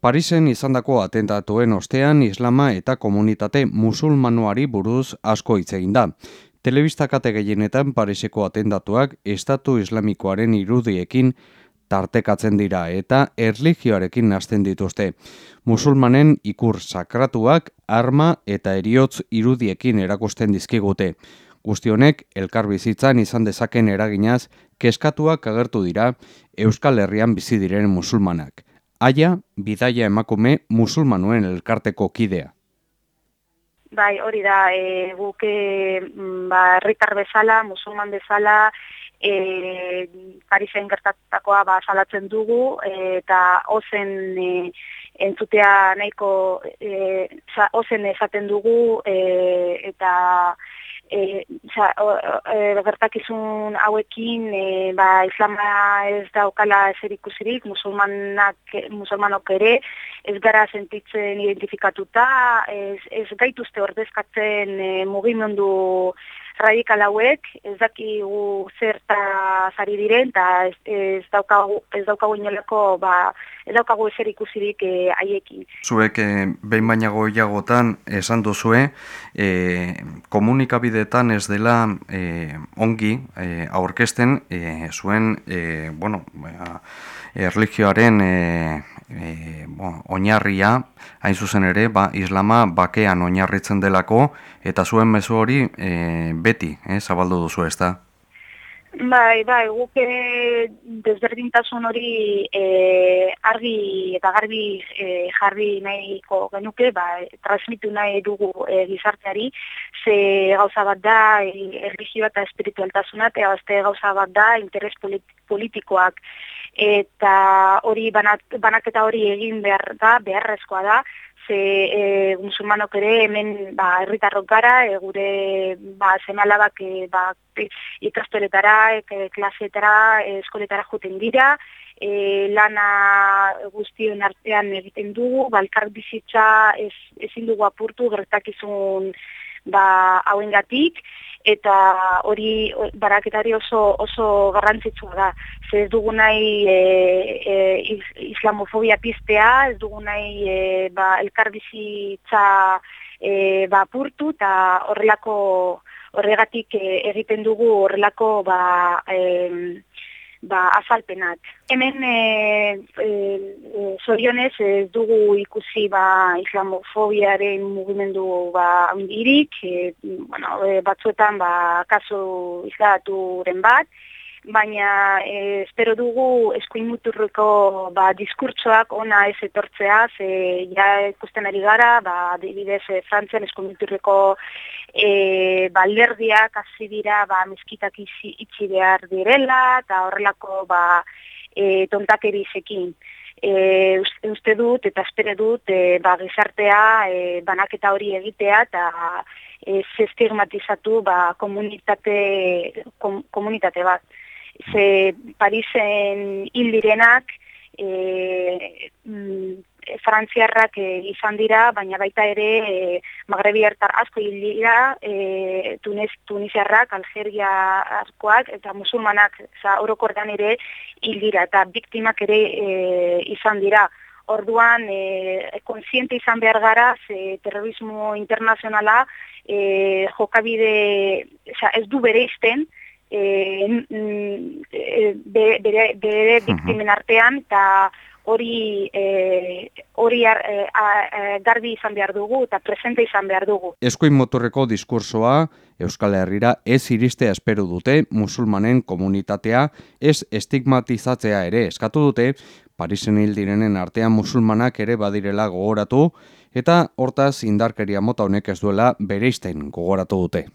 Parisen izandako atentatuen ostean islama eta komunitate musulmanoari buruz asko hitz egin da. Telebista kate gehienetan Pariseko atentatuak estatu islamikoaren irudiekin tartekatzen dira eta erligioarekin nazten dituzte. Musulmanen ikur sakratuak arma eta eriotz irudiekin erakusten dizkigute. Guztionek elkar bizitzan izan dezaken eraginaz keskatuak agertu dira Euskal Herrian bizi diren musulmanak aia bidaia emakume musulmanuen elkarteko kidea. Bai, hori da, e, guk e, ba, herritar bezala, musulman bezala, e, Parisen gertatutakoa ba, salatzen dugu, e, eta ozen e, entzutea nahiko e, ozen esaten dugu, e, eta e, za, o, e, gertakizun hauekin e, ba, islama ez daukala ezer ikusirik, musulmanak, musulmanok ere, ez gara sentitzen identifikatuta, ez, ez gaituzte ordezkatzen e, mugimendu radikal hauek, ez dakigu zerta zari diren, eta ez, ez daukagu, ez daukagu inoleko, ba, ez daukagu ezer ikusirik eh, haiekin. Zuek, eh, behin bainago iagotan, esan duzue, eh, komunikabidetan ez dela eh, ongi eh, aurkesten eh, zuen, eh, bueno, erligioaren eh, e, bo, oinarria, hain zuzen ere, ba, islama bakean oinarritzen delako, eta zuen mezu hori e, beti, eh, zabaldu duzu ez da? Bai, bai, guk desberdintasun hori e, argi eta garbi e, jarri nahiko genuke, ba, transmitu nahi dugu e, gizarteari, ze gauza bat da e, erligioa eta espiritualtasuna, eta gauza bat da interes politikoak. Eta hori banat, banaketa hori egin behar da, beharrezkoa da, ze e, musulmanok ere hemen ba, erritarrok gara, e, gure ba, zemalabak e, ba, ikastoretara, e, klasetara, e, eskoletara juten dira, e, lana guztion artean egiten dugu, balkar bizitza ez, ezin dugu apurtu gertakizun ba, hauengatik, eta hori baraketari oso oso garrantzitsua da. Ze ez dugu nahi e, e, islamofobia piztea, ez dugu nahi e, ba, elkarbizitza e, ba, purtu eta horrelako horregatik e, egiten dugu horrelako ba, e, ba, azalpenak. Hemen e, e, zorionez ez dugu ikusi ba, islamofobiaren mugimendu ba, ondirik, e, bueno, e, batzuetan ba, kasu izlaturen bat, baina e, espero dugu eskuin muturreko ba, diskurtsoak ona ez etortzea, ze ja ikusten ari gara, ba, dibidez e, Frantzian eskuin muturreko e, balderdiak hasi dira ba, mezkitak itxi behar direla, eta horrelako ba, e, tontakeri zekin. E, uste dut eta espere dut e, ba, gizartea e, banaketa hori egitea eta e, zestigmatizatu ba, komunitate, komunitate bat. Ze Parisen hil direnak e, frantziarrak e, izan dira, baina baita ere e, Magrebi hartar asko dira, e, Tunez, Tuniziarrak, Algeria arkoak, eta musulmanak za, orokordan ere hil dira, eta biktimak ere e, izan dira. Orduan, e, konsiente izan behar gara, ze terrorismo internazionala e, jokabide ez du bere izten, e, bere, bere biktimen artean, eta hori e, hori e, garbi izan behar dugu eta presente izan behar dugu. Eskuin motorreko diskursoa Euskal Herrira ez iristea espero dute musulmanen komunitatea ez estigmatizatzea ere eskatu dute Parisen hil direnen artean musulmanak ere badirela gogoratu eta hortaz indarkeria mota honek ez duela bereisten gogoratu dute.